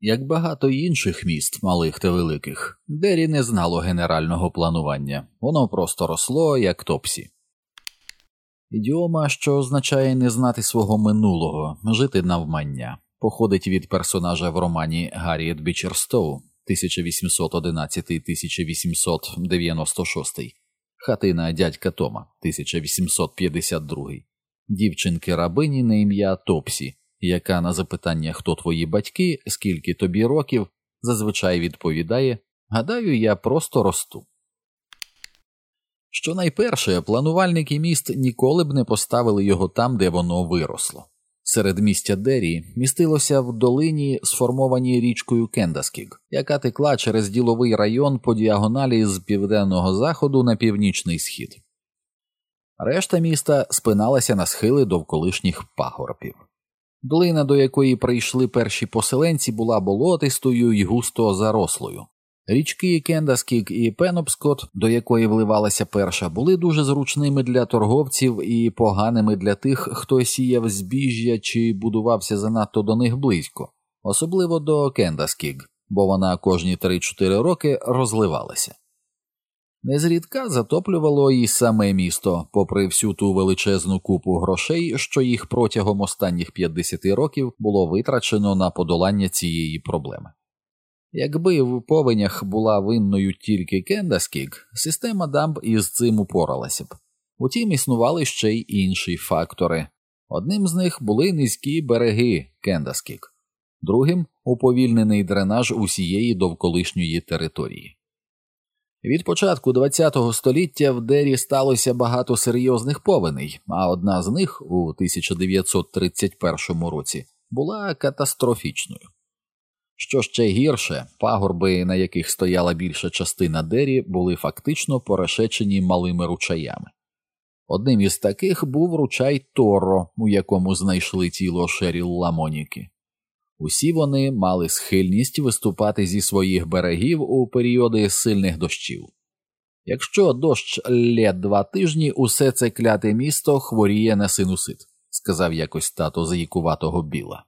Як багато інших міст, малих та великих, Дері не знало генерального планування, воно просто росло, як топсі. Ідіома, що означає не знати свого минулого, жити навмання, походить від персонажа в романі Гарріет Бічер-Стоу 1811 1896, хатина дядька Тома 1852, дівчинки рабині на ім'я Топсі, яка на запитання, хто твої батьки, скільки тобі років, зазвичай відповідає Гадаю, я просто росту. Щонайперше, планувальники міст ніколи б не поставили його там, де воно виросло. Серед містя Дері містилося в долині, сформованій річкою Кендаскіг, яка текла через діловий район по діагоналі з південного заходу на північний схід. Решта міста спиналася на схили довколишніх пагорбів. Долина, до якої прийшли перші поселенці, була болотистою і густо зарослою. Річки Кендаскік і Пенопскот, до якої вливалася перша, були дуже зручними для торговців і поганими для тих, хто сіяв збіжжя чи будувався занадто до них близько, особливо до Кендаскік, бо вона кожні 3-4 роки розливалася. Незрідка затоплювало і саме місто, попри всю ту величезну купу грошей, що їх протягом останніх 50 років було витрачено на подолання цієї проблеми. Якби в повенях була винною тільки Кендаскік, система дамб із цим упоралася б. Утім, існували ще й інші фактори. Одним з них були низькі береги Кендаскік, другим уповільнений дренаж усієї довколишньої території. Від початку ХХ століття в Дері сталося багато серйозних повеней, а одна з них у 1931 році була катастрофічною. Що ще гірше, пагорби, на яких стояла більша частина дері, були фактично порешечені малими ручаями. Одним із таких був ручай Торо, у якому знайшли тіло Шеріл Ламоніки. Усі вони мали схильність виступати зі своїх берегів у періоди сильних дощів. Якщо дощ лє два тижні, усе це кляте місто хворіє на синусит, сказав якось тато заїкуватого Біла.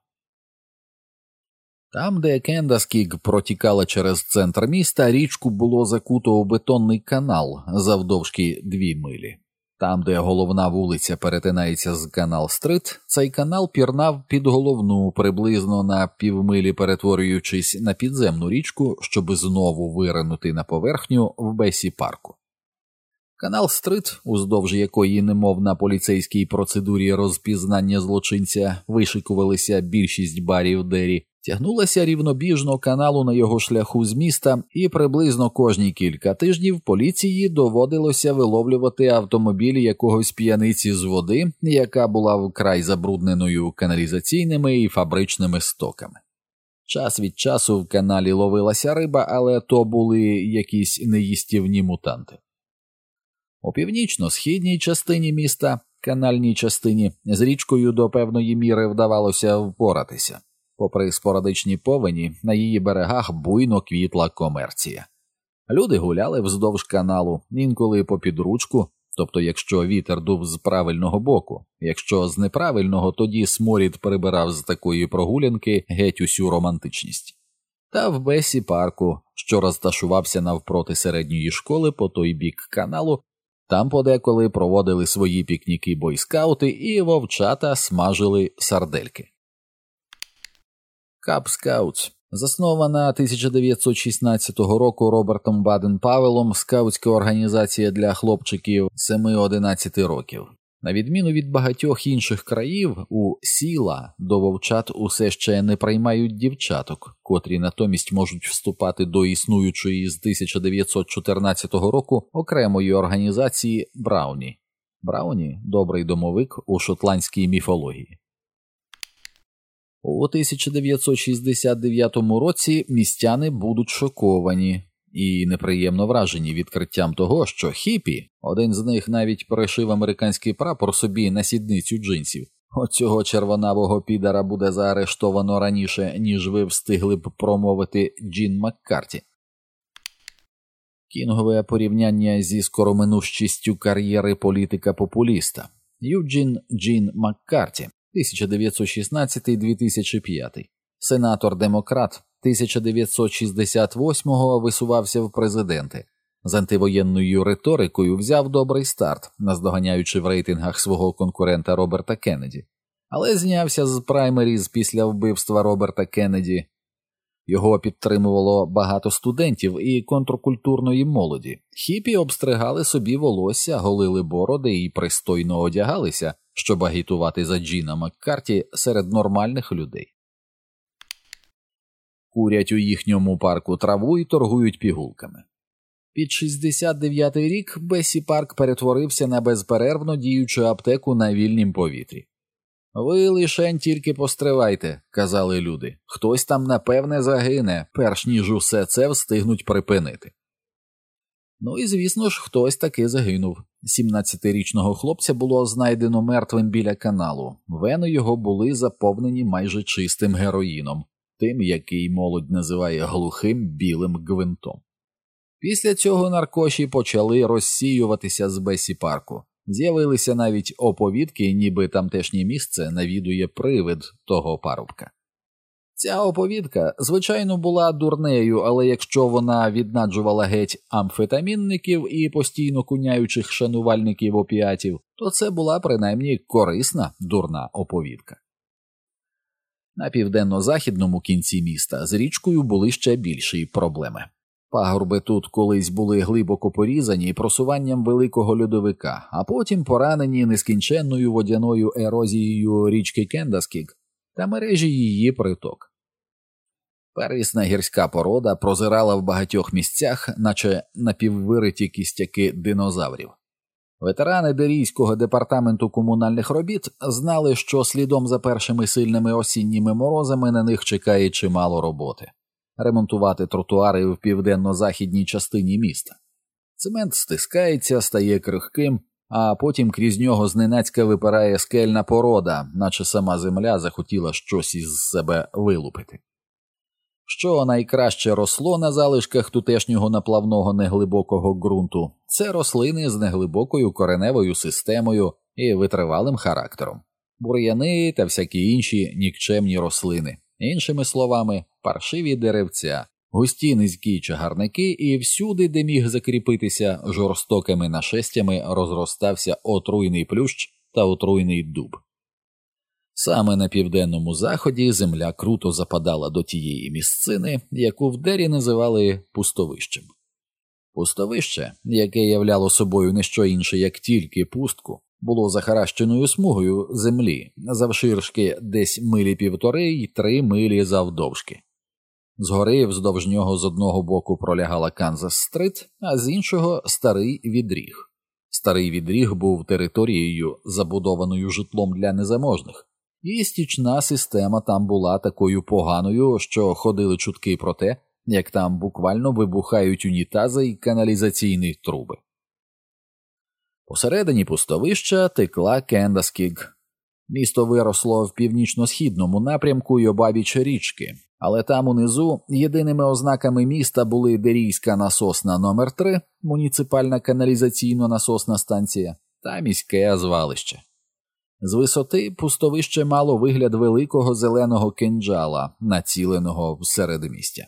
Там, де Кендаскік протікала через центр міста, річку було закуто у бетонний канал завдовжки дві милі. Там, де головна вулиця перетинається з канал Стрит, цей канал пірнав під головну приблизно на півмилі, перетворюючись на підземну річку, щоб знову виринути на поверхню в Бессі-парку. Канал Стрит, уздовж якої, немов на поліцейській процедурі розпізнання злочинця, вишикувалися більшість барів Дері, тягнулася рівнобіжно каналу на його шляху з міста, і приблизно кожні кілька тижнів поліції доводилося виловлювати автомобілі якогось п'яниці з води, яка була вкрай забрудненою каналізаційними і фабричними стоками. Час від часу в каналі ловилася риба, але то були якісь неїстівні мутанти. У північно-східній частині міста, канальній частині, з річкою до певної міри вдавалося впоратися. Попри спорадичні повені, на її берегах буйно квітла комерція. Люди гуляли вздовж каналу, інколи попід ручку, тобто, якщо вітер дув з правильного боку, якщо з неправильного, тоді сморід прибирав з такої прогулянки геть усю романтичність. Та в бесі парку, що розташувався навпроти середньої школи по той бік каналу, там подеколи проводили свої пікніки бойскаути і вовчата смажили сардельки. Cub Scouts заснована 1916 року Робертом Баден Павелом скаутська організація для хлопчиків 7-11 років. На відміну від багатьох інших країн, у США до вовчат усе ще не приймають дівчаток, котрі натомість можуть вступати до існуючої з 1914 року окремої організації Брауні. Брауні добрий домовик у шотландській міфології. У 1969 році містяни будуть шоковані і неприємно вражені відкриттям того, що хіпі, один з них навіть перешив американський прапор собі на сідницю джинсів. Оцього червонавого підара буде заарештовано раніше, ніж ви встигли б промовити Джін Маккарті. Кінгове порівняння зі скороминущістю кар'єри політика популіста Юджін Джін Маккарті 1916-2005, сенатор демократ, 1968-го висувався в президенти. З антивоєнною риторикою взяв добрий старт, наздоганяючи в рейтингах свого конкурента Роберта Кеннеді, але знявся з праймеріз після вбивства Роберта Кеннеді. Його підтримувало багато студентів і контркультурної молоді. Хіпі обстригали собі волосся, голили бороди і пристойно одягалися, щоб агітувати за Джіна Маккарті серед нормальних людей. Курять у їхньому парку траву і торгують пігулками. Під 69-й рік Бесі Парк перетворився на безперервно діючу аптеку на вільнім повітрі. Ви лишень тільки постривайте, казали люди. Хтось там напевне загине, перш ніж усе це встигнуть припинити. Ну і звісно ж, хтось таки загинув. 17-річного хлопця було знайдено мертвим біля каналу. Вени його були заповнені майже чистим героїном, тим, який молодь називає глухим білим гвинтом. Після цього наркоші почали розсіюватися з Бесі парку. З'явилися навіть оповідки, ніби тамтешнє місце навідує привид того парубка. Ця оповідка, звичайно, була дурнею, але якщо вона віднаджувала геть амфетамінників і постійно куняючих шанувальників опіатів, то це була принаймні корисна дурна оповідка. На південно-західному кінці міста з річкою були ще більші проблеми. Пагорби тут колись були глибоко порізані просуванням великого льодовика, а потім поранені нескінченною водяною ерозією річки Кендаскік та мережі її приток. Первісна гірська порода прозирала в багатьох місцях, наче напіввириті кістяки динозаврів. Ветерани Дерійського департаменту комунальних робіт знали, що слідом за першими сильними осінніми морозами на них чекає чимало роботи ремонтувати тротуари в південно-західній частині міста. Цемент стискається, стає крихким, а потім крізь нього зненацька випирає скельна порода, наче сама земля захотіла щось із себе вилупити. Що найкраще росло на залишках тутешнього наплавного неглибокого ґрунту, це рослини з неглибокою кореневою системою і витривалим характером, бур'яни та всякі інші нікчемні рослини, іншими словами, паршиві деревця, густі низькі чагарники, і всюди, де міг закріпитися жорстокими нашестями, розростався отруйний плющ та отруйний дуб. Саме на південному заході земля круто западала до тієї місцини, яку в дері називали пустовищем. Пустовище, яке являло собою не що інше, як тільки пустку, було захаращеною смугою землі завширшки десь милі півтори й три милі завдовжки. Згори вздовж нього з одного боку пролягала Канзас Стрит, а з іншого старий відріг. Старий відріг був територією, забудованою житлом для незаможних, і стічна система там була такою поганою, що ходили чутки про те, як там буквально вибухають унітази й каналізаційні труби. Посередині пустовища текла Кендаскіг. Місто виросло в північно-східному напрямку й обабіч річки, але там унизу єдиними ознаками міста були Дерійська насосна номер 3 муніципальна каналізаційно насосна станція та міське звалище. З висоти пустовище мало вигляд великого зеленого кинджала, націленого в середмістя.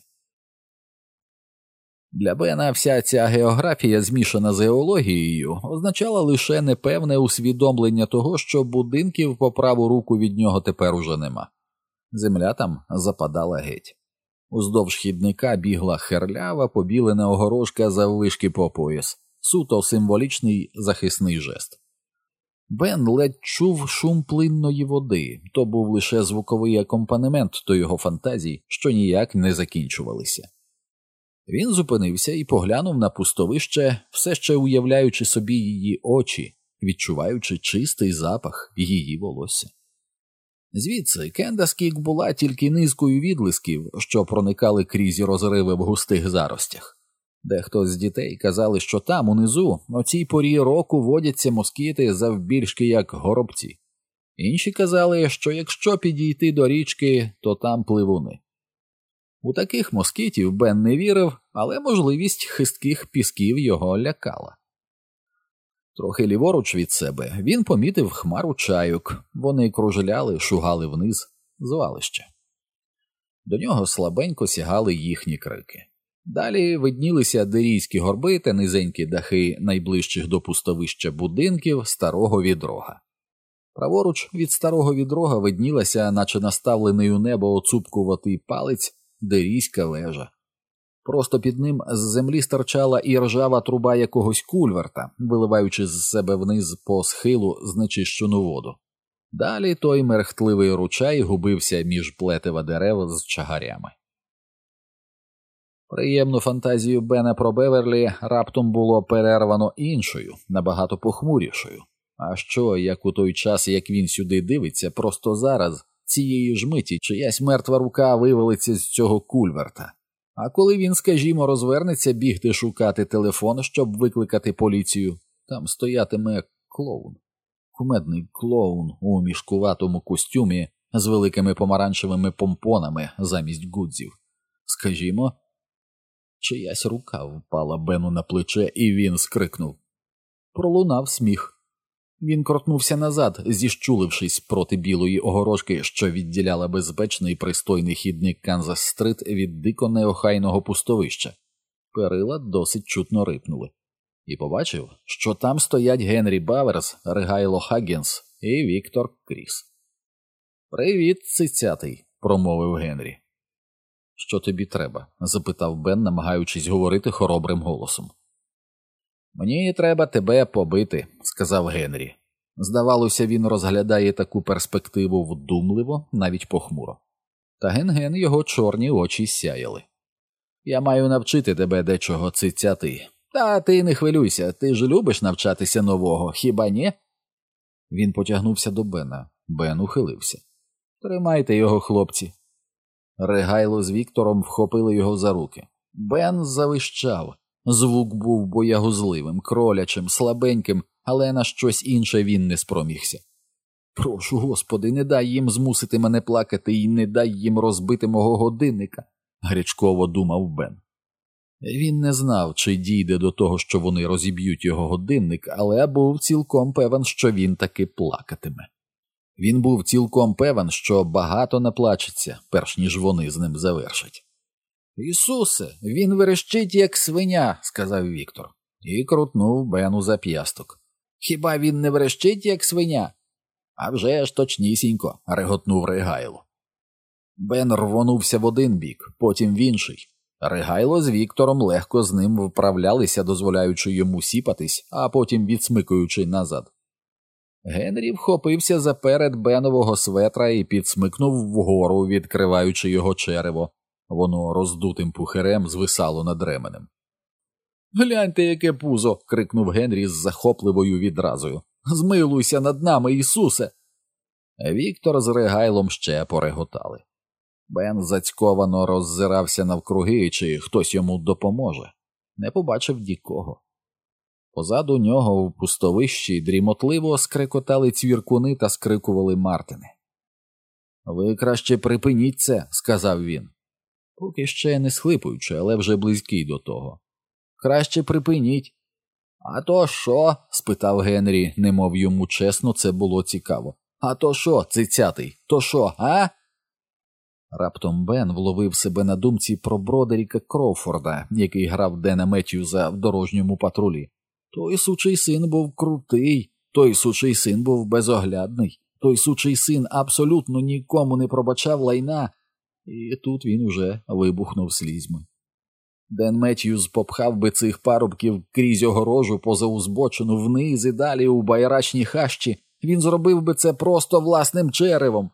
Для Бена вся ця географія, змішана з геологією, означала лише непевне усвідомлення того, що будинків по праву руку від нього тепер уже нема. Земля там западала геть. Уздовж хідника бігла херлява, побілена огорожка заввишки по пояс, суто символічний захисний жест. Бен ледь чув шум плинної води, то був лише звуковий акомпанемент до його фантазій, що ніяк не закінчувалися. Він зупинився і поглянув на пустовище, все ще уявляючи собі її очі, відчуваючи чистий запах її волосся. Звідси Кендаскік була тільки низкою відлисків, що проникали крізь розриви в густих заростях. Дехто з дітей казали, що там, унизу, о цій порі року водяться москіти завбільшки як горобці. Інші казали, що якщо підійти до річки, то там пливуни. У таких москітів Бен не вірив, але можливість хистких пісків його лякала. Трохи ліворуч від себе він помітив хмару чайок, вони кружляли, шугали вниз, звалище. До нього слабенько сягали їхні крики. Далі виднілися дерійські горби та низенькі дахи найближчих до пустовища будинків старого відрога. Праворуч від старого відрога виднілася, наче наставлений у небо оцупкуватий палець, дерійська вежа. Просто під ним з землі стирчала іржава труба якогось кульверта, виливаючи з себе вниз по схилу знечищену воду. Далі той мерехтливий ручай губився між плетива дерев з чагарями. Приємну фантазію Бена про Беверлі раптом було перервано іншою, набагато похмурішою. А що, як у той час, як він сюди дивиться, просто зараз, цієї ж миті, чиясь мертва рука вивалиться з цього кульверта. А коли він, скажімо, розвернеться бігти шукати телефон, щоб викликати поліцію, там стоятиме клоун, кумедний клоун у мішкуватому костюмі з великими помаранчевими помпонами замість гудзів. Скажімо, чиясь рука впала Бену на плече, і він скрикнув. Пролунав сміх. Він крутнувся назад, зіщулившись проти білої огорожки, що відділяла безпечний пристойний хідник Канзас Стрит від дико неохайного пустовища. Перила досить чутно рипнули, і побачив, що там стоять Генрі Баверс, Регайло Хаггінс і Віктор Кріс. Привіт, цицятий, промовив Генрі. Що тобі треба? запитав Бен, намагаючись говорити хоробрим голосом. Мені треба тебе побити, сказав Генрі. Здавалося, він розглядає таку перспективу вдумливо, навіть похмуро. Та ген-ген його чорні очі сяяли. Я маю навчити тебе дечого цицяти. Та ти не хвилюйся, ти ж любиш навчатися нового, хіба ні? Він потягнувся до Бена. Бен ухилився. Тримайте його, хлопці. Регайло з Віктором вхопили його за руки. Бен завищав. Звук був боягузливим, кролячим, слабеньким, але на щось інше він не спромігся. Прошу, господи, не дай їм змусити мене плакати і не дай їм розбити мого годинника, гарячково думав Бен. Він не знав, чи дійде до того, що вони розіб'ють його годинник, але був цілком певен, що він таки плакатиме. Він був цілком певен, що багато наплачеться, перш ніж вони з ним завершать. Ісусе, він верещить, як свиня, сказав Віктор, і крутнув Бену за п'ясток. Хіба він не верещить, як свиня? «А вже ж точнісінько, реготнув Ригайло. Бен рвонувся в один бік, потім в інший. Ригайло з Віктором легко з ним вправлялися, дозволяючи йому сіпатись, а потім відсмикуючи назад. Генрі вхопився за перед Бенового светра і підсмикнув вгору, відкриваючи його черево. Воно роздутим пухирем звисало над ременем. Гляньте, яке пузо. крикнув Генрі з захопливою відразою. Змилуйся над нами, Ісусе. Віктор з Регайлом ще пореготали. Бен зацьковано роззирався навкруги, чи хтось йому допоможе, не побачив нікого. Позаду нього в пустовищі дрімотливо скрекотали цвіркуни та скрикували Мартини. Ви краще припиніть це, сказав він. Поки ще не схлипуючи, але вже близький до того. Краще припиніть. А то що? спитав Генрі, немов йому чесно, це було цікаво. А то що, цицятий, то що, а? Раптом Бен вловив себе на думці про Бродеріка Кроуфорда, який грав Дена Меттюза в дорожньому патрулі. Той сучий син був крутий, той сучий син був безоглядний, той сучий син абсолютно нікому не пробачав лайна, і тут він уже вибухнув слізьми. Ден Меттьюз попхав би цих парубків крізь огорожу поза узбочину вниз і далі у байрачній хащі, він зробив би це просто власним черевом.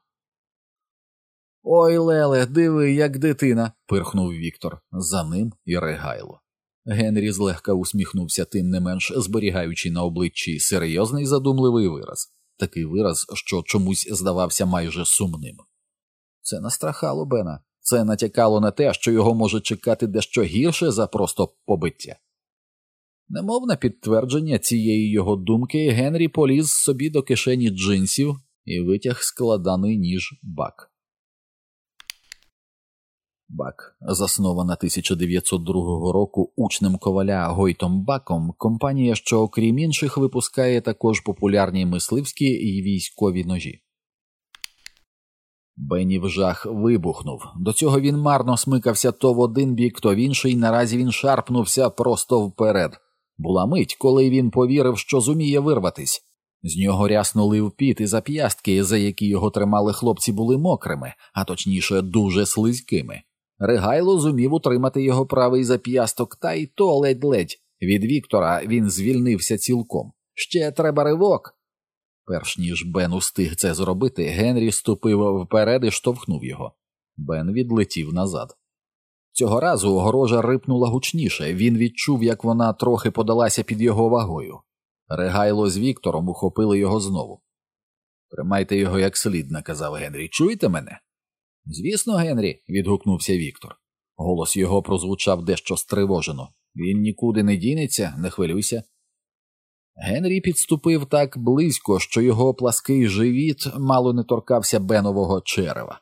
Ой, Леле, диви, як дитина. пирхнув Віктор. За ним і регайло. Генрі злегка усміхнувся, тим не менш зберігаючи на обличчі серйозний задумливий вираз, такий вираз, що чомусь здавався майже сумним. Це настрахало Бена, це натякало на те, що його може чекати дещо гірше за просто побиття. Немов на підтвердження цієї його думки, Генрі поліз собі до кишені джинсів і витяг складаний ніж бак. Бак, заснована 1902 року учнем коваля Гойтом Баком, компанія, що, окрім інших, випускає також популярні мисливські і військові ножі. Бенів жах вибухнув. До цього він марно смикався то в один бік, то в інший. Наразі він шарпнувся просто вперед. Була мить, коли він повірив, що зуміє вирватись. З нього ряснули в піт і зап'ястки, за які його тримали хлопці, були мокрими, а точніше, дуже слизькими. Ригайло зумів утримати його правий зап'ясток, та й то ледь-ледь. Від Віктора він звільнився цілком. Ще треба ривок. Перш ніж Бен устиг це зробити, Генрі ступив вперед і штовхнув його. Бен відлетів назад. Цього разу огорожа рипнула гучніше, він відчув, як вона трохи подалася під його вагою. Регайло з Віктором ухопили його знову. Тримайте його як слід, наказав Генрі. Чуєте мене? Звісно, Генрі, відгукнувся Віктор. Голос його прозвучав дещо стривожено. Він нікуди не дінеться, не хвилюйся. Генрі підступив так близько, що його плаский живіт мало не торкався Бенового черева.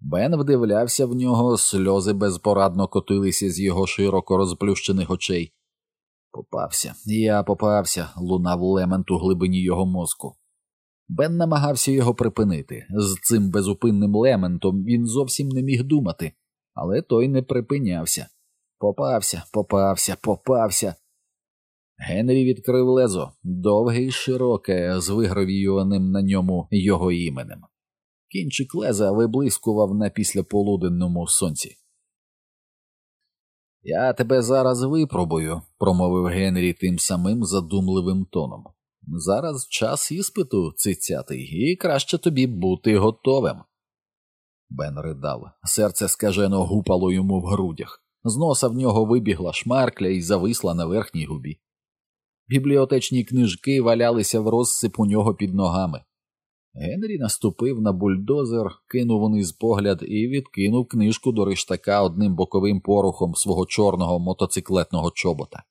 Бен вдивлявся в нього, сльози безпорадно котилися з його широко розплющених очей. Попався, я попався, лунав лемент у глибині його мозку. Бен намагався його припинити. З цим безупинним лементом він зовсім не міг думати, але той не припинявся. Попався, попався, попався. Генрі відкрив лезо довге й широке, з вигравіюваним на ньому його іменем. Кінчик леза виблискував на післяполуденному сонці. Я тебе зараз випробую, промовив Генрі тим самим задумливим тоном. Зараз час іспиту, цицятий, і краще тобі бути готовим. Бен ридав, серце скажено гупало йому в грудях. З носа в нього вибігла шмаркля і зависла на верхній губі. Бібліотечні книжки валялися в розсип у нього під ногами. Генрі наступив на бульдозер, кинув униз погляд і відкинув книжку до риштака одним боковим порухом свого чорного мотоциклетного чобота.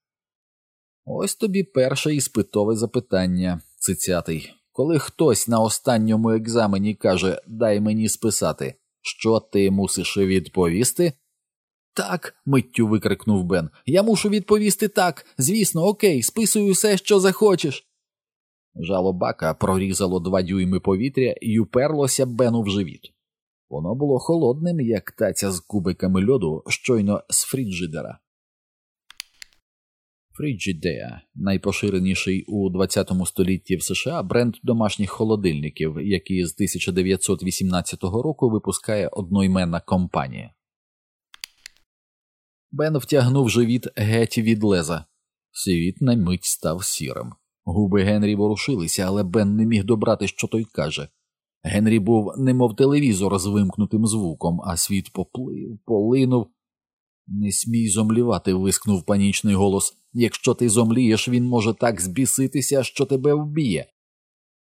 Ось тобі перше іспитове запитання, цицятий. Коли хтось на останньому екзамені каже Дай мені списати, що ти мусиш відповісти? Так, миттю викрикнув Бен. Я мушу відповісти так. Звісно, окей, списую все, що захочеш. Жало бака прорізало два дюйми повітря і уперлося Бену в живіт. Воно було холодним, як таця з кубиками льоду, щойно з фріджидера. Фріджідея найпоширеніший у 20 столітті в США бренд домашніх холодильників, який з 1918 року випускає одноіменна компанія. Бен втягнув живіт геть від леза. Світ на мить став сірим. Губи Генрі ворушилися, але Бен не міг добрати, що той каже. Генрі був немов телевізор з вимкнутим звуком, а світ поплив, полинув. Не смій зомлівати, вискнув панічний голос. Якщо ти зомлієш, він може так збіситися, що тебе вб'є.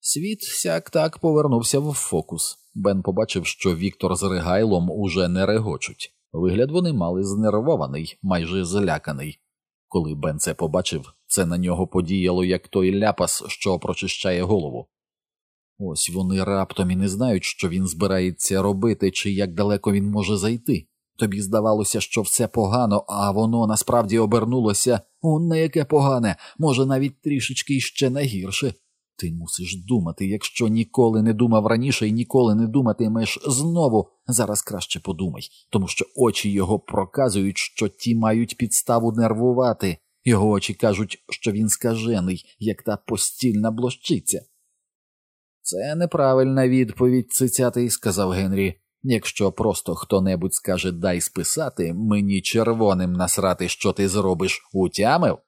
Світ сяк так повернувся в фокус. Бен побачив, що Віктор з Ригайлом уже не регочуть. Вигляд вони мали знервований, майже зляканий. Коли Бен це побачив, це на нього подіяло як той ляпас, що прочищає голову. Ось вони раптом і не знають, що він збирається робити, чи як далеко він може зайти. Тобі здавалося, що все погано, а воно насправді обернулося о, не яке погане, може, навіть трішечки ще найгірше. Ти мусиш думати, якщо ніколи не думав раніше і ніколи не думатимеш знову, зараз краще подумай, тому що очі його проказують, що ті мають підставу нервувати. Його очі кажуть, що він скажений, як та постільна блощиця. Це неправильна відповідь, цицятий, сказав Генрі. Якщо просто хто небудь скаже дай списати, мені червоним насрати, що ти зробиш, утямив?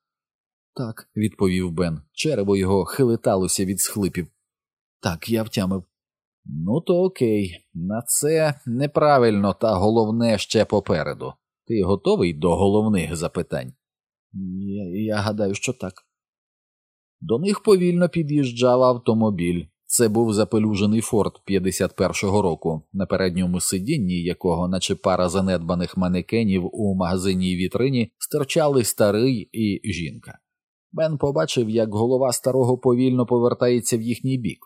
Так, відповів Бен. Черево його хилиталося від схлипів. Так, я втямив. Ну, то окей, на це неправильно, та головне ще попереду. Ти готовий до головних запитань? Я, я гадаю, що так. До них повільно під'їжджав автомобіль. Це був запелюжений форт 51-го року, на передньому сидінні якого, наче пара занедбаних манекенів у магазинній вітрині, стирчали старий і жінка. Бен побачив, як голова старого повільно повертається в їхній бік.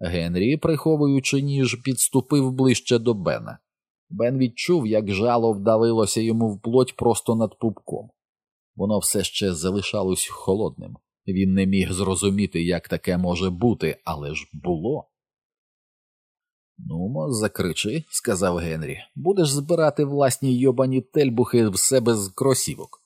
Генрі, приховуючи ніж, підступив ближче до Бена. Бен відчув, як жало вдавилося йому в плоть просто над пупком. Воно все ще залишалось холодним. Він не міг зрозуміти, як таке може бути, але ж було. Ну, закричи, сказав Генрі, будеш збирати власні йобані тельбухи в себе з кросівок.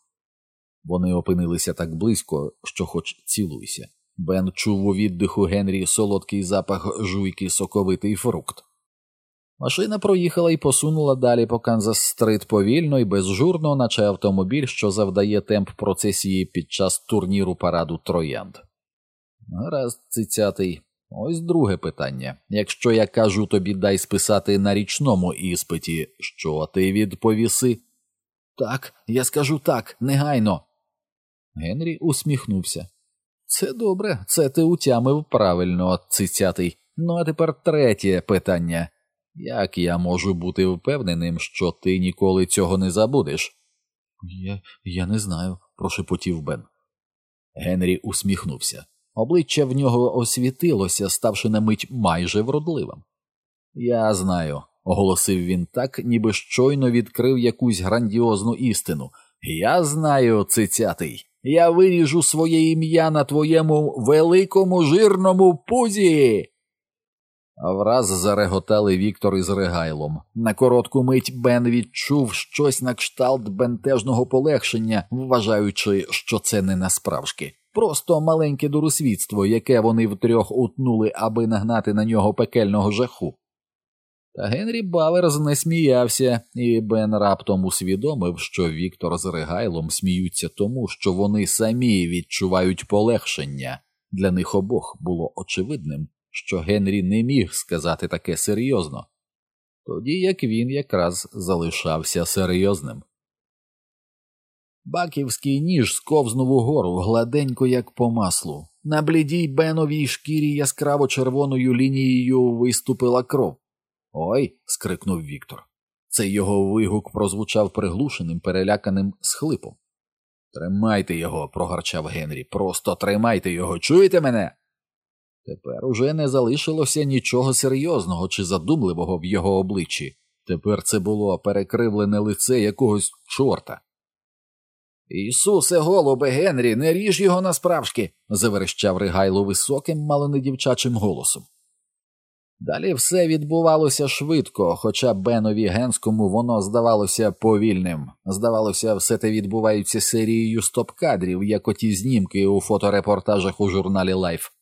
Вони опинилися так близько, що хоч цілуйся. Бен чув у віддиху Генрі солодкий запах жуйки соковитий фрукт. Машина проїхала і посунула далі по Канзас Стрит повільно і безжурно, наче автомобіль, що завдає темп процесії під час турніру параду троянд. Гаразд, цицятий. Ось друге питання. Якщо я кажу тобі дай списати на річному іспиті, що ти відповіси? Так, я скажу так, негайно. Генрі усміхнувся. Це добре, це ти утямив правильно, цицятий. Ну а тепер третє питання. Як я можу бути впевненим, що ти ніколи цього не забудеш? Я я не знаю, прошепотів Бен. Генрі усміхнувся. Обличчя в нього освітилося, ставши на мить майже вродливим. Я знаю, оголосив він так, ніби щойно відкрив якусь грандіозну істину. Я знаю, цицятий. Я виріжу своє ім'я на твоєму великому жирному пузі. Враз зареготали Віктор із Регайлом. На коротку мить Бен відчув щось на кшталт бентежного полегшення, вважаючи, що це не насправжки. Просто маленьке дуросвітство, яке вони втрьох утнули, аби нагнати на нього пекельного жаху. Та Генрі Баверс не сміявся, і Бен раптом усвідомив, що Віктор з Регайлом сміються тому, що вони самі відчувають полегшення. Для них обох було очевидним, що Генрі не міг сказати таке серйозно, тоді як він якраз залишався серйозним. Баківський ніж сковзнув угору, гладенько, як по маслу. На блідій беновій шкірі яскраво червоною лінією виступила кров. Ой. скрикнув Віктор. Цей його вигук прозвучав приглушеним, переляканим схлипом. Тримайте його, прогарчав Генрі. Просто тримайте його, чуєте мене? Тепер уже не залишилося нічого серйозного чи задумливого в його обличчі. Тепер це було перекривлене лице якогось чорта. Ісусе, голубе, Генрі, не ріж його насправжки, заверещав Ригайло високим, мало не дівчачим голосом. Далі все відбувалося швидко, хоча Бенові Генскому воно здавалося повільним. Здавалося, все те відбувається серією стоп-кадрів, як оті знімки у фоторепортажах у журналі Лайф.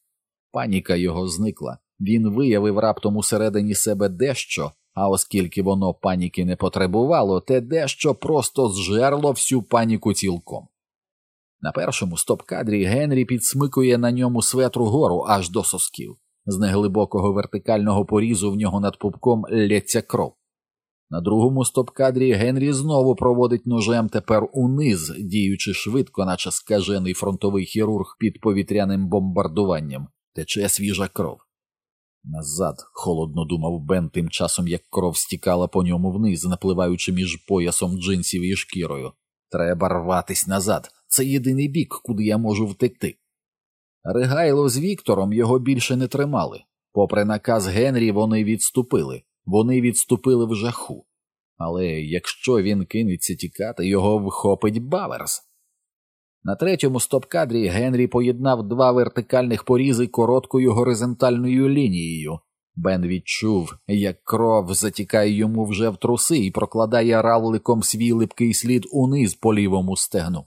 Паніка його зникла. Він виявив раптом усередині себе дещо, а оскільки воно паніки не потребувало, те дещо просто зжерло всю паніку цілком. На першому стоп-кадрі Генрі підсмикує на ньому светру гору аж до сосків. З неглибокого вертикального порізу в нього над пупком лється кров. На другому стоп-кадрі Генрі знову проводить ножем тепер униз, діючи швидко, наче скажений фронтовий хірург під повітряним бомбардуванням, тече свіжа кров. Назад, холодно думав Бен, тим часом як кров стікала по ньому вниз, напливаючи між поясом джинсів і шкірою. Треба рватись назад. Це єдиний бік, куди я можу втекти. Ригайло з Віктором його більше не тримали. Попри наказ Генрі, вони відступили, вони відступили в жаху. Але якщо він кинеться тікати, його вхопить Баверс. На третьому стоп-кадрі Генрі поєднав два вертикальних порізи короткою горизонтальною лінією. Бен відчув, як кров затікає йому вже в труси і прокладає равликом свій липкий слід униз по лівому стегну.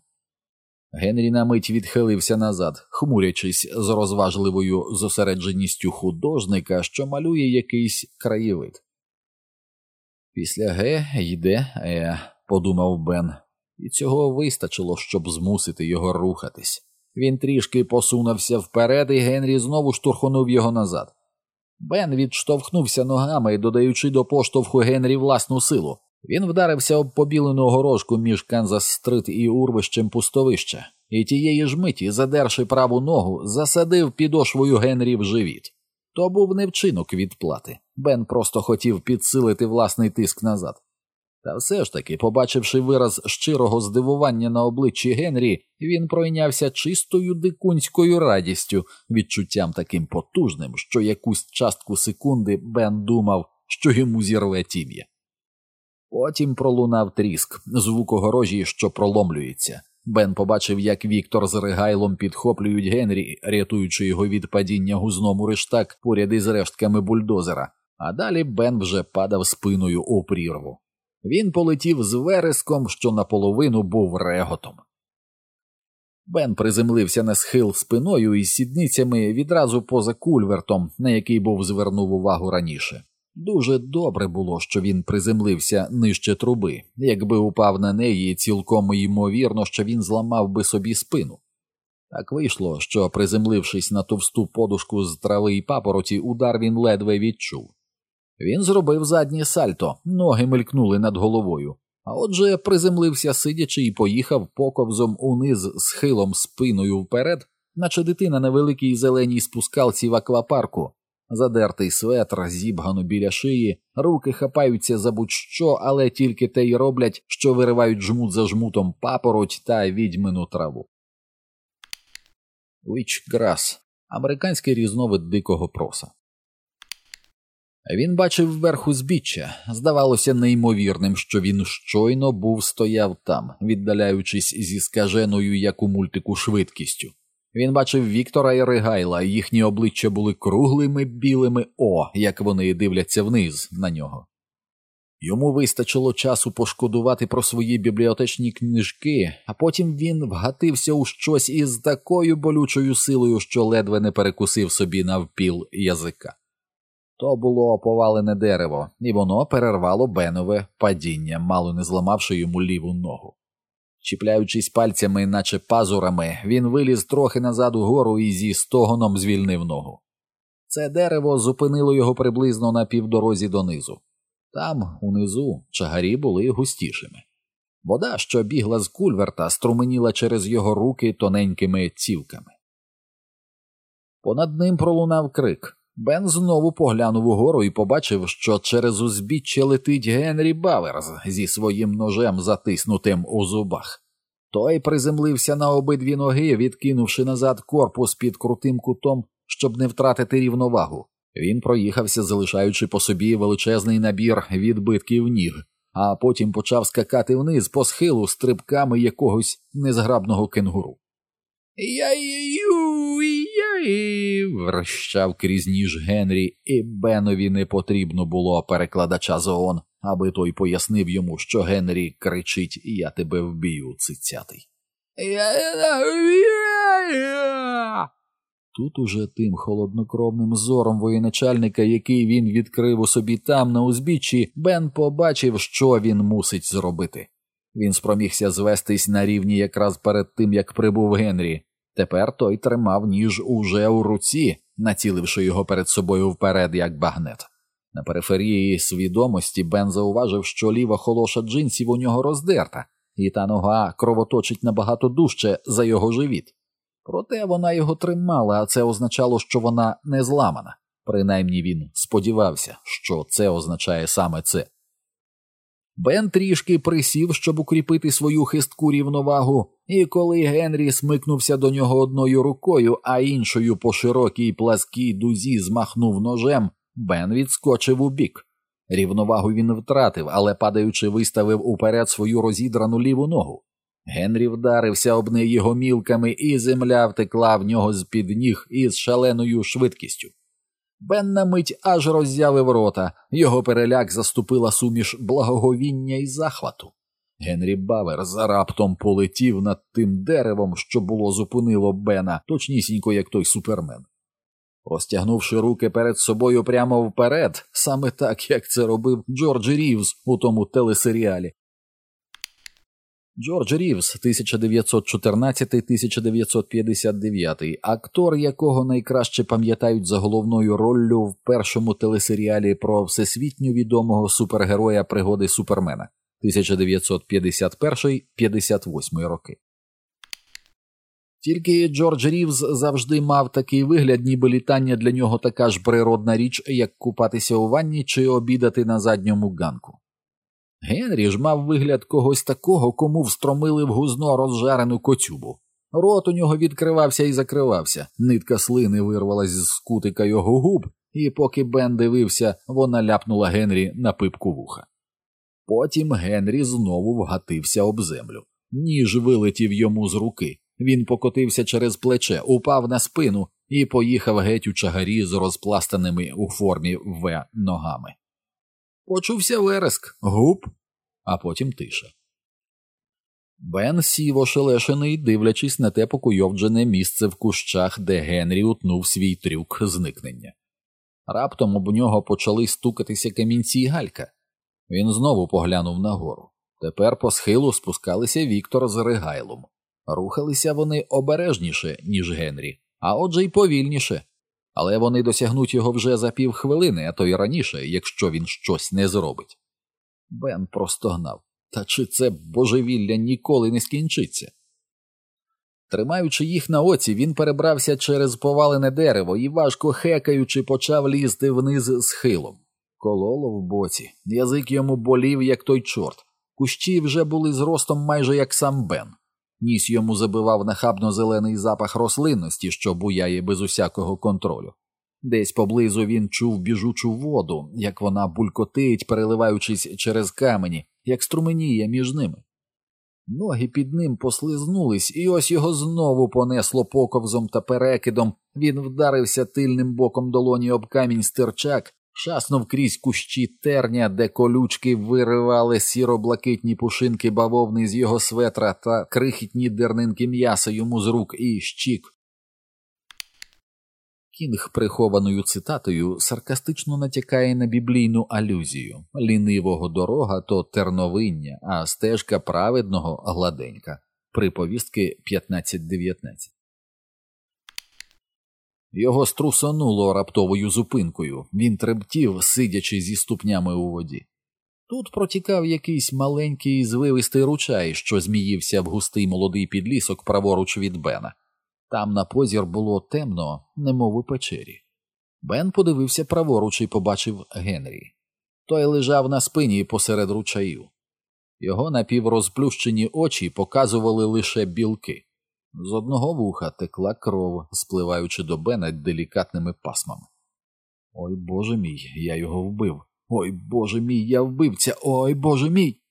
Генрі на мить відхилився назад, хмурячись з розважливою зосередженістю художника, що малює якийсь краєвид. Після Г йде Е, подумав Бен, і цього вистачило, щоб змусити його рухатись. Він трішки посунувся вперед, і Генрі знову штурхнув його назад. Бен відштовхнувся ногами, додаючи до поштовху Генрі власну силу. Він вдарився об побілену огорожку між Канзас Стрит і урвищем пустовища, і тієї ж миті, задерши праву ногу, засадив підошвою Генрі в живіт. То був не вчинок відплати. Бен просто хотів підсилити власний тиск назад. Та все ж таки, побачивши вираз щирого здивування на обличчі Генрі, він пройнявся чистою дикунською радістю, відчуттям таким потужним, що якусь частку секунди Бен думав, що йому зірве тім'я. Потім пролунав тріск, звук огорожі, що проломлюється. Бен побачив, як Віктор з Ригайлом підхоплюють Генрі, рятуючи його від падіння гузному рештак поряд із рештками бульдозера. а далі Бен вже падав спиною у прірву. Він полетів з вереском, що наполовину був реготом. Бен приземлився на схил спиною і сідницями відразу поза кульвертом, на який був звернув увагу раніше. Дуже добре було, що він приземлився нижче труби, якби упав на неї, цілком ймовірно, що він зламав би собі спину. Так вийшло, що, приземлившись на товсту подушку з трави й папороті, удар він ледве відчув. Він зробив заднє сальто, ноги мелькнули над головою, а отже приземлився сидячи і поїхав поковзом униз схилом спиною вперед, наче дитина на великій зеленій спускалці в аквапарку. Задертий светр, зібгано біля шиї, руки хапаються за будь-що, але тільки те й роблять, що виривають жмут за жмутом папороть та відьмину траву. Вічграс американський різновид дикого проса. Він бачив вверху збіччя, здавалося неймовірним, що він щойно був стояв там, віддаляючись зі скаженою, як у мультику, швидкістю. Він бачив Віктора і Ригайла, їхні обличчя були круглими білими о, як вони дивляться вниз на нього. Йому вистачило часу пошкодувати про свої бібліотечні книжки, а потім він вгатився у щось із такою болючою силою, що ледве не перекусив собі навпіл язика. То було повалене дерево, і воно перервало Бенове падіння, мало не зламавши йому ліву ногу. Чіпляючись пальцями, наче пазурами, він виліз трохи назад угору і зі стогоном звільнив ногу. Це дерево зупинило його приблизно на півдорозі донизу. Там, унизу, чагарі були густішими. Вода, що бігла з кульверта, струменіла через його руки тоненькими цівками. Понад ним пролунав крик. Бен знову поглянув угору і побачив, що через узбіччя летить Генрі Баверс зі своїм ножем, затиснутим у зубах. Той приземлився на обидві ноги, відкинувши назад корпус під крутим кутом, щоб не втратити рівновагу. Він проїхався, залишаючи по собі величезний набір відбитків ніг, а потім почав скакати вниз по схилу стрибками якогось незграбного кенгуру. Яй-ю, яй, врощав крізь ніж Генрі, і Бенові не потрібно було перекладача зоон, аби той пояснив йому, що Генрі кричить Я тебе вб'ю, цицятий. Тут уже тим холоднокровним зором воєначальника, який він відкрив у собі там на узбіччі, Бен побачив, що він мусить зробити. Він спромігся звестись на рівні якраз перед тим, як прибув Генрі. Тепер той тримав ніж уже у руці, націливши його перед собою вперед, як багнет. На периферії свідомості Бен зауважив, що ліва холоша джинсів у нього роздерта, і та нога кровоточить набагато дужче за його живіт. Проте вона його тримала, а це означало, що вона не зламана. Принаймні він сподівався, що це означає саме це. Бен трішки присів, щоб укріпити свою хистку рівновагу, і коли Генрі смикнувся до нього одною рукою, а іншою по широкій пласкій дузі змахнув ножем, Бен відскочив у бік. Рівновагу він втратив, але падаючи, виставив уперед свою розідрану ліву ногу. Генрі вдарився об неї гомілками, і земля втекла в нього з під ніг із шаленою швидкістю. Бен на мить аж роззявив рота, його переляк заступила суміш благоговіння і захвату. Генрі Баверс раптом полетів над тим деревом, що було зупинило Бена, точнісінько, як той супермен. Розтягнувши руки перед собою прямо вперед, саме так, як це робив Джордж Рівз у тому телесеріалі, Джордж Рівс, 1914-1959, актор якого найкраще пам'ятають за головною роллю в першому телесеріалі про всесвітньо відомого супергероя пригоди Супермена 1951-58 роки. Тільки Джордж Рівз завжди мав такий вигляд, ніби літання для нього така ж природна річ, як купатися у ванні чи обідати на задньому ганку. Генрі ж мав вигляд когось такого, кому встромили в гузно розжарену коцюбу. Рот у нього відкривався і закривався, нитка слини вирвалась з кутика його губ, і поки Бен дивився, вона ляпнула Генрі на пипку вуха. Потім Генрі знову вгатився об землю. Ніж вилетів йому з руки. Він покотився через плече, упав на спину і поїхав геть у чагарі з розпластаними у формі В ногами. Почувся вереск, гуп, а потім тиша. Бен сів ошелешений, дивлячись на те покуйовджене місце в кущах, де Генрі утнув свій трюк зникнення. Раптом об нього почали стукатися камінці й галька. Він знову поглянув нагору. Тепер по схилу спускалися Віктор з Ригайлом. Рухалися вони обережніше, ніж Генрі, а отже й повільніше. Але вони досягнуть його вже за півхвилини, а то й раніше, якщо він щось не зробить. Бен простогнав. Та чи це божевілля ніколи не скінчиться? Тримаючи їх на оці, він перебрався через повалене дерево і, важко хекаючи, почав лізти вниз схилом. Кололо в боці, язик йому болів, як той чорт. Кущі вже були зростом майже як сам Бен. Ніс йому забивав нахабно зелений запах рослинності, що буяє без усякого контролю. Десь поблизу він чув біжучу воду, як вона булькотить, переливаючись через камені, як струменіє між ними. Ноги під ним послизнулись, і ось його знову понесло поковзом та перекидом. Він вдарився тильним боком долоні об камінь стирчак, шаснув крізь кущі терня, де колючки виривали сіро-блакитні пушинки бавовни з його светра та крихітні дернинки м'яса йому з рук і щік. Кінг, прихованою цитатою, саркастично натякає на біблійну алюзію лінивого дорога то терновиння, а стежка праведного гладенька. Приповістки 15.19. Його струсонуло раптовою зупинкою. Він трептів, сидячи зі ступнями у воді. Тут протікав якийсь маленький звивистий ручай, що зміївся в густий молодий підлісок праворуч від Бена. Там на позір було темно, немов у печері. Бен подивився праворуч і побачив Генрі. Той лежав на спині посеред ручаю. Його напіврозплющені очі показували лише білки. З одного вуха текла кров, спливаючи до Бена делікатними пасмами. Ой боже мій, я його вбив. Ой боже мій, я вбивця, ой боже мій.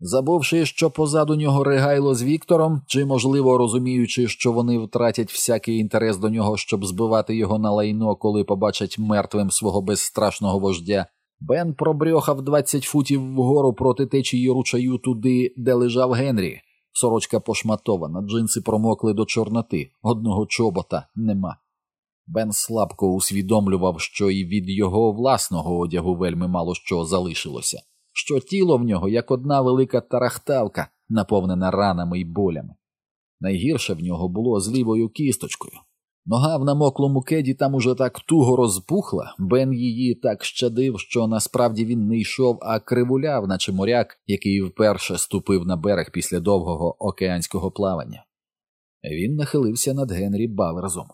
Забувши, що позаду нього ригайло з Віктором, чи, можливо, розуміючи, що вони втратять всякий інтерес до нього, щоб збивати його на лайно, коли побачать мертвим свого безстрашного вождя, Бен пробрьохав 20 футів вгору проти течії ручаю туди, де лежав Генрі. Сорочка пошматована, джинси промокли до чорноти, одного чобота нема. Бен слабко усвідомлював, що і від його власного одягу вельми мало що залишилося що тіло в нього як одна велика тарахтавка, наповнена ранами й болями. Найгірше в нього було з лівою кісточкою. Нога в намоклому кеді там уже так туго розпухла, Бен її так щадив, що насправді він не йшов, а кривуляв, наче моряк, який вперше ступив на берег після довгого океанського плавання. Він нахилився над Генрі Баверзом.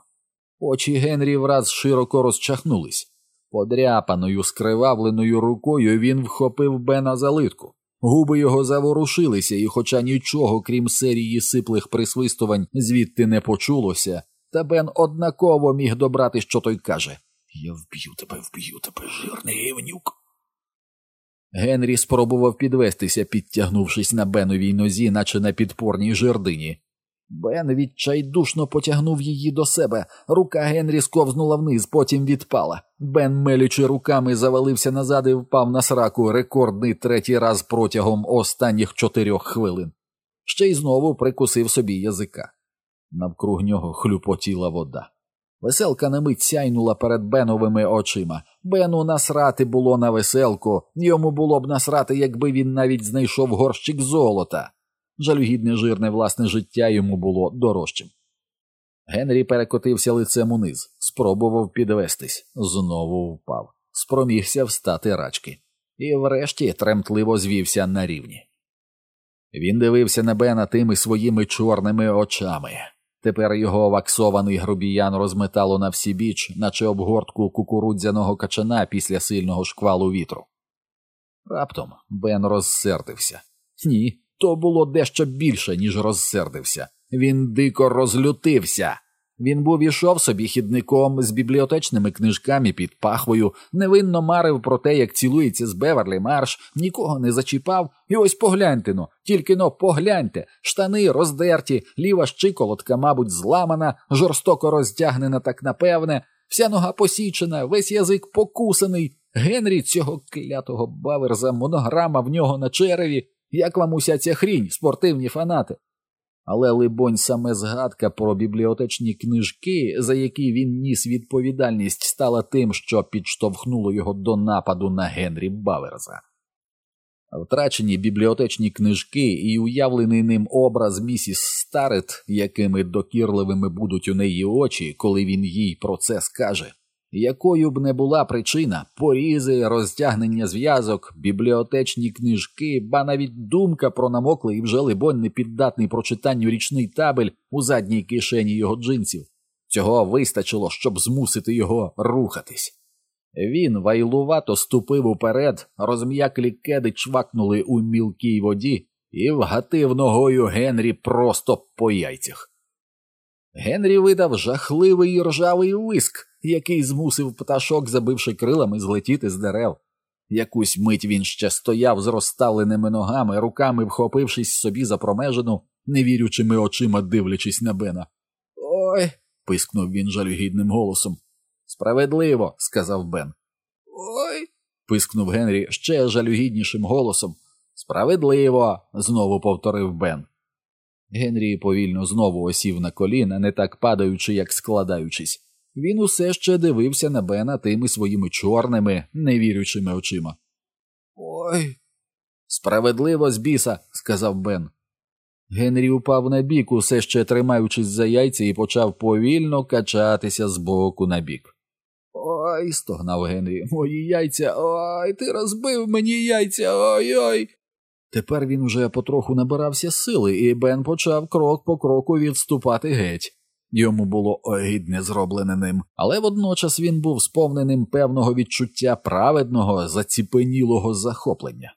Очі Генрі враз широко розчахнулись. Подряпаною, скривавленою рукою він вхопив Бена за литку. Губи його заворушилися, і, хоча нічого, крім серії сиплих присвистувань, звідти не почулося, та Бен однаково міг добрати, що той каже Я вб'ю тебе, вб'ю тебе, жирний гівнюк. Генрі спробував підвестися, підтягнувшись на Беновій нозі, наче на підпорній жердині. Бен відчайдушно потягнув її до себе. Рука Генрі сковзнула вниз, потім відпала. Бен, мелючи руками, завалився назад і впав на сраку рекордний третій раз протягом останніх чотирьох хвилин. Ще й знову прикусив собі язика. Навкруг нього хлюпотіла вода. Веселка на мить сяйнула перед Беновими очима. Бену насрати було на веселку, йому було б насрати, якби він навіть знайшов горщик золота жалюгідне жирне власне життя йому було дорожчим. Генрі перекотився лицем униз, спробував підвестись, знову впав, спромігся встати рачки, і врешті тремтливо звівся на рівні. Він дивився на Бена тими своїми чорними очами. Тепер його ваксований грубіян розметало на всі біч, наче обгортку кукурудзяного качана після сильного шквалу вітру. Раптом Бен розсердився. Ні, то було дещо більше, ніж розсердився. Він дико розлютився. Він був ішов собі хідником з бібліотечними книжками під пахвою, невинно марив про те, як цілується з Беверлі Марш, нікого не зачіпав. І ось погляньте но, тільки но погляньте, штани роздерті, ліва щиколотка, мабуть, зламана, жорстоко роздягнена, так напевне, вся нога посічена, весь язик покусаний. Генрі цього клятого баверза, монограма в нього на череві. Як вам уся ця хрінь, спортивні фанати? Але, либонь, саме згадка про бібліотечні книжки, за які він ніс відповідальність, стала тим, що підштовхнуло його до нападу на Генрі Баверза. Втрачені бібліотечні книжки і уявлений ним образ місіс Старет, якими докірливими будуть у неї очі, коли він їй про це скаже, якою б не була причина порізи, розтягнення зв'язок, бібліотечні книжки, ба навіть думка про намоклий і вже либонь непіддатний прочитанню річний табель у задній кишені його джинсів, цього вистачило, щоб змусити його рухатись. Він вайлувато ступив уперед, розм'яклі кеди чвакнули у мілкій воді і вгатив ногою Генрі просто по яйцях. Генрі видав жахливий ржавий виск, який змусив пташок, забивши крилами, злетіти з дерев. Якусь мить він ще стояв з розставленими ногами, руками вхопившись собі за промежину, невірючими очима дивлячись на Бена. Ой. пискнув він жалюгідним голосом. Справедливо, сказав Бен. Ой. пискнув Генрі ще жалюгіднішим голосом. Справедливо, знову повторив Бен. Генрі повільно знову осів на коліна, не так падаючи, як складаючись. Він усе ще дивився на Бена тими своїми чорними, невірючими очима. Ой. Справедливо з біса, сказав Бен. Генрі упав на бік, усе ще тримаючись за яйця, і почав повільно качатися з боку на бік. Ой, стогнав Генрі. Мої яйця, ой, ти розбив мені яйця, ой ой. Тепер він уже потроху набирався сили, і Бен почав крок по кроку відступати геть. Йому було огідне зроблене ним, але водночас він був сповненим певного відчуття праведного, заціпенілого захоплення.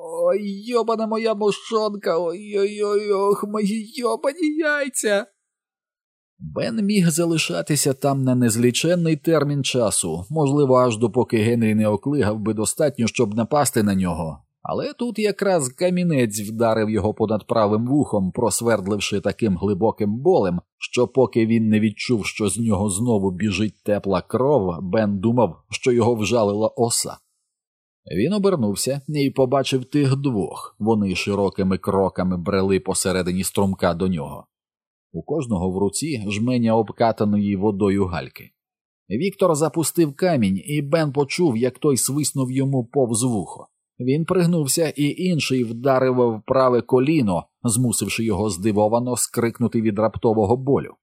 Ой, йобана моя мошонка, ой-ой-ой, ох, мої йобані яйця. Бен міг залишатися там на незліченний термін часу, можливо, аж допоки Генрі не оклигав би достатньо, щоб напасти на нього, але тут якраз камінець вдарив його понад правим вухом, просвердливши таким глибоким болем, що поки він не відчув, що з нього знову біжить тепла кров, Бен думав, що його вжалила оса. Він обернувся і побачив тих двох вони широкими кроками брели посередині струмка до нього. У кожного в руці жменя обкатаної водою гальки. Віктор запустив камінь, і Бен почув, як той свиснув йому повз вухо. Він пригнувся, і інший вдарив в праве коліно, змусивши його здивовано скрикнути від раптового болю.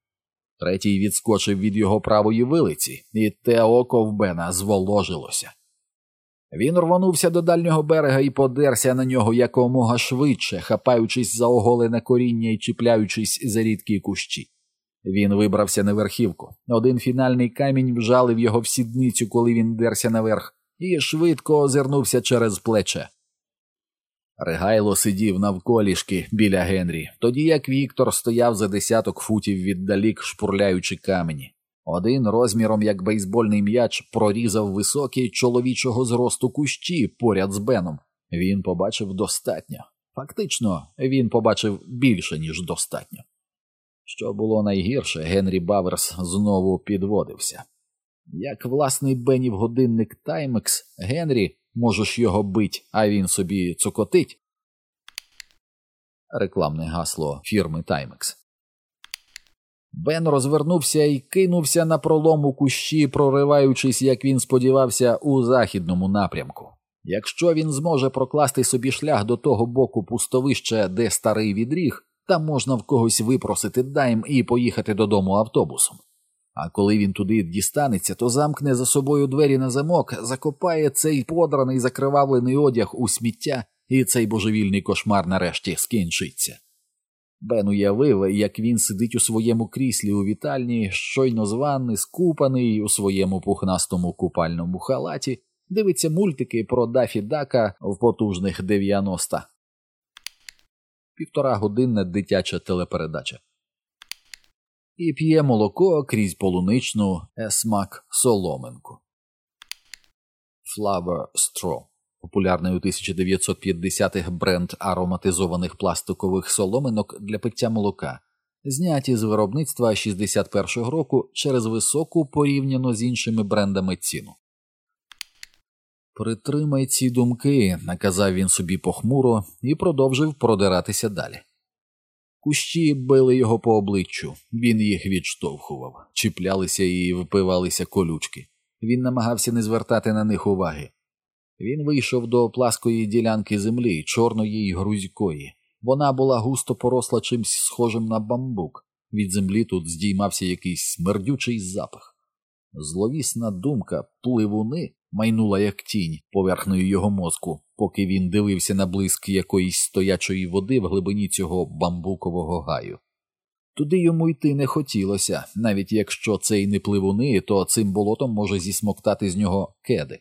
Третій відскочив від його правої вилиці, і те око в Бена зволожилося. Він рвонувся до дальнього берега і подерся на нього якомога швидше, хапаючись за оголене коріння і чіпляючись за рідкі кущі. Він вибрався на верхівку. Один фінальний камінь вжалив його в сідницю, коли він дерся наверх, і швидко озирнувся через плече. Ригайло сидів навколішки біля Генрі, тоді як Віктор стояв за десяток футів віддалік, шпурляючи камені. Один розміром як бейсбольний м'яч прорізав високі чоловічого зросту кущі поряд з Беном. Він побачив достатньо. Фактично, він побачив більше, ніж достатньо. Що було найгірше, Генрі Баверс знову підводився. Як власний Бенів годинник Таймекс, Генрі, можеш його бить, а він собі цокотить. Рекламне гасло фірми Таймекс. Бен розвернувся і кинувся на пролом у кущі, прориваючись, як він сподівався, у західному напрямку. Якщо він зможе прокласти собі шлях до того боку пустовища, де старий відріг, там можна в когось випросити дайм і поїхати додому автобусом. А коли він туди дістанеться, то замкне за собою двері на замок, закопає цей подраний закривавлений одяг у сміття, і цей божевільний кошмар нарешті скінчиться. Бен уявив, як він сидить у своєму кріслі у вітальні, щойно званий, скупаний у своєму пухнастому купальному халаті, дивиться мультики про Дафі Дака в потужних 90. Півтора годинна дитяча телепередача. І п'є молоко крізь полуничну есмак соломинку. Flower Straw популярний у 1950-х бренд ароматизованих пластикових соломинок для пиття молока, зняті з виробництва 61-го року через високу порівняно з іншими брендами ціну. Притримай ці думки, наказав він собі похмуро і продовжив продиратися далі. Кущі били його по обличчю, він їх відштовхував, чіплялися і впивалися колючки. Він намагався не звертати на них уваги. Він вийшов до пласкої ділянки землі, чорної й грузької. Вона була густо поросла чимсь схожим на бамбук. Від землі тут здіймався якийсь смердючий запах. Зловісна думка, пливуни майнула як тінь поверхнею його мозку, поки він дивився на блиск якоїсь стоячої води в глибині цього бамбукового гаю. Туди йому йти не хотілося, навіть якщо це й не пливуни, то цим болотом може зісмоктати з нього кеди.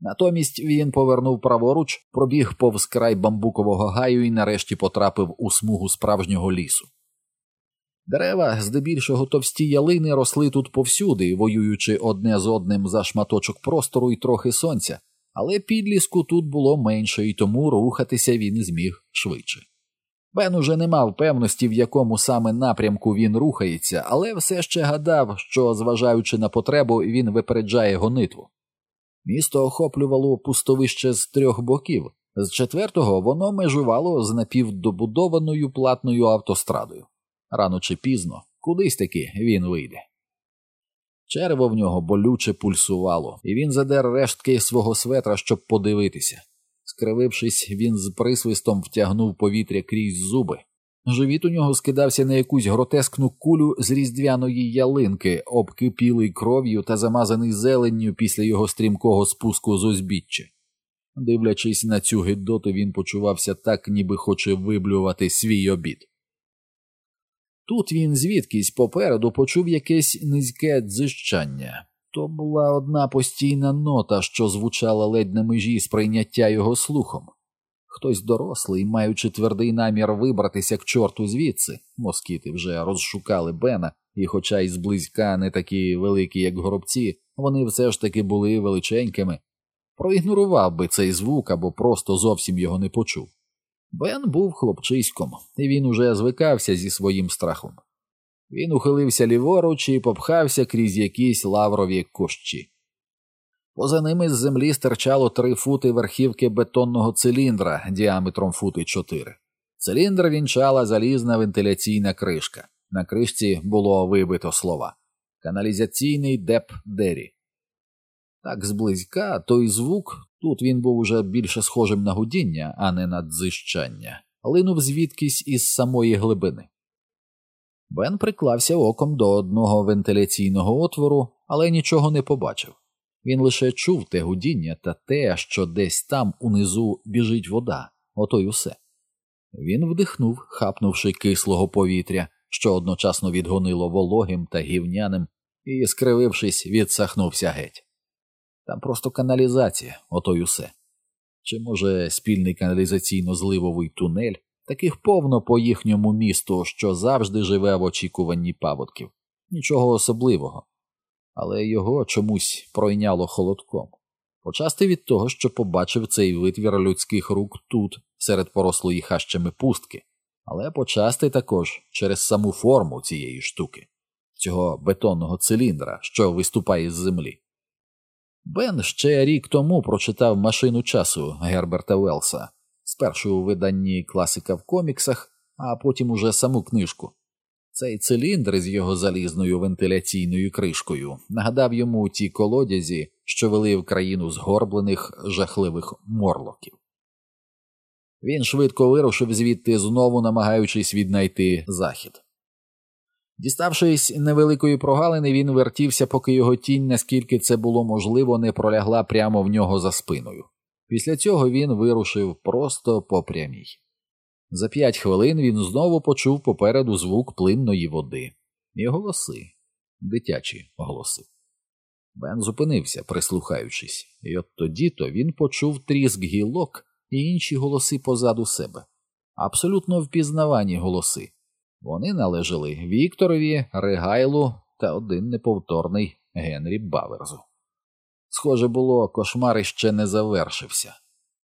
Натомість він повернув праворуч, пробіг повз край бамбукового гаю і нарешті потрапив у смугу справжнього лісу. Дерева, здебільшого товсті ялини, росли тут повсюди, воюючи одне з одним за шматочок простору і трохи сонця, але підліску тут було менше, і тому рухатися він зміг швидше. Бен уже не мав певності, в якому саме напрямку він рухається, але все ще гадав, що, зважаючи на потребу, він випереджає гонитву. Місто охоплювало пустовище з трьох боків, з четвертого воно межувало з напівдобудованою платною автострадою. Рано чи пізно, кудись таки він вийде. Черво в нього болюче пульсувало, і він задер рештки свого светра, щоб подивитися. Скривившись, він з присвистом втягнув повітря крізь зуби. Живіт у нього скидався на якусь гротескну кулю з різдвяної ялинки, обкипілий кров'ю та замазаний зеленню після його стрімкого спуску з узбіччя. Дивлячись на цю гидоту, він почувався так, ніби хоче виблювати свій обід. Тут він звідкись попереду почув якесь низьке дзищання. То була одна постійна нота, що звучала ледь на межі сприйняття його слухом. Хтось дорослий, маючи твердий намір вибратися к чорту звідси, москіти вже розшукали Бена, і, хоча й зблизька не такі великі, як горобці, вони все ж таки були величенькими, проігнорував би цей звук або просто зовсім його не почув. Бен був хлопчиськом, і він уже звикався зі своїм страхом. Він ухилився ліворуч і попхався крізь якісь лаврові кущі. Поза ними з землі стирчало три фути верхівки бетонного циліндра діаметром фути чотири. Циліндр вінчала залізна вентиляційна кришка. На кришці було вибито слова каналізаційний деп дері. Так зблизька той звук, тут він був уже більше схожим на гудіння, а не на дзищання, линув звідкись із самої глибини. Бен приклався оком до одного вентиляційного отвору, але нічого не побачив. Він лише чув те гудіння та те, що десь там унизу біжить вода, ото й усе. Він вдихнув, хапнувши кислого повітря, що одночасно відгонило вологим та гівняним, і, скривившись, відсахнувся геть. Там просто каналізація, ото й усе. Чи, може, спільний каналізаційно-зливовий тунель, таких повно по їхньому місту, що завжди живе в очікуванні паводків. Нічого особливого але його чомусь пройняло холодком. Почасти від того, що побачив цей витвір людських рук тут, серед порослої хащами пустки, але почасти також через саму форму цієї штуки, цього бетонного циліндра, що виступає з землі. Бен ще рік тому прочитав машину часу Герберта Велса, спершу у виданні класика в коміксах, а потім уже саму книжку. Цей циліндр з його залізною вентиляційною кришкою нагадав йому ті колодязі, що вели в країну згорблених жахливих морлоків. Він швидко вирушив звідти, знову намагаючись віднайти захід. Діставшись невеликої прогалини, він вертівся, поки його тінь, наскільки це було можливо, не пролягла прямо в нього за спиною. Після цього він вирушив просто по прямій. За п'ять хвилин він знову почув попереду звук плинної води і голоси, дитячі голоси. Бен зупинився, прислухаючись, і от тоді то він почув тріск гілок і інші голоси позаду себе, абсолютно впізнавані голоси. Вони належали Вікторові, Регайлу та один неповторний Генрі Баверзу. Схоже було, кошмар іще не завершився.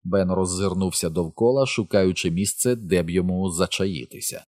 Бен роззирнувся довкола, шукаючи місце, де б йому зачаїтися.